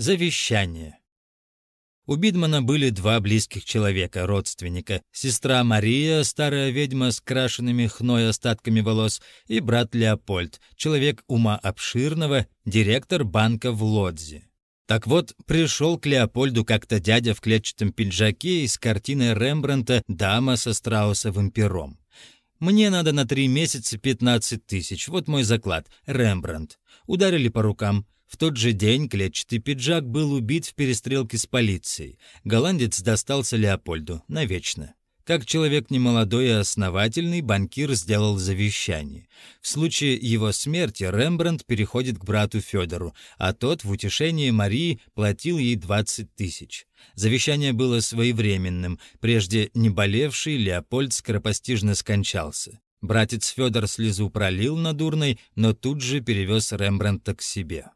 Завещание. У Бидмана были два близких человека, родственника. Сестра Мария, старая ведьма с крашенными хной остатками волос, и брат Леопольд, человек ума обширного, директор банка в Лодзе. Так вот, пришел к Леопольду как-то дядя в клетчатом пиджаке и с картиной Рембранта «Дама со страусовым пером». «Мне надо на три месяца 15 тысяч, вот мой заклад, Рембрандт». Ударили по рукам. В тот же день клетчатый пиджак был убит в перестрелке с полицией. Голландец достался Леопольду навечно. Как человек немолодой и основательный, банкир сделал завещание. В случае его смерти Рембрандт переходит к брату Федору, а тот в утешение Марии платил ей 20 тысяч. Завещание было своевременным. Прежде не болевший Леопольд скоропостижно скончался. Братец Федор слезу пролил на дурной, но тут же перевез Рембрандта к себе.